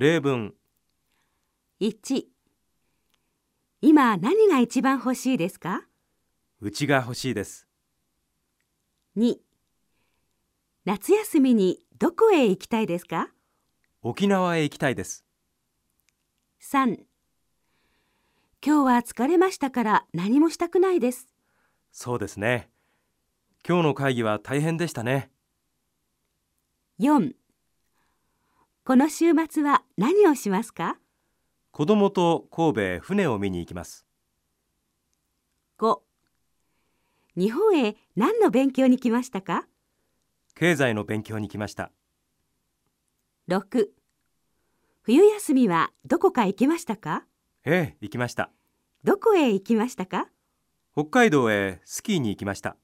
例文1今何が一番欲しいですか？うちが欲しいです。2夏休みにどこへ行きたいですか？沖縄へ行きたいです。3今日は疲れましたから何もしたくないですそうですね。今日の会議は大変でしたね。4この週末は何をしますか？子供と神戸へ船を見に行きます。5日本へ何の勉強に来ましたか？経済の勉強に来ました。6冬休みはどこか行きましたか？ええ、行きました。どこへ行きましたか？北海道へスキーに行きました。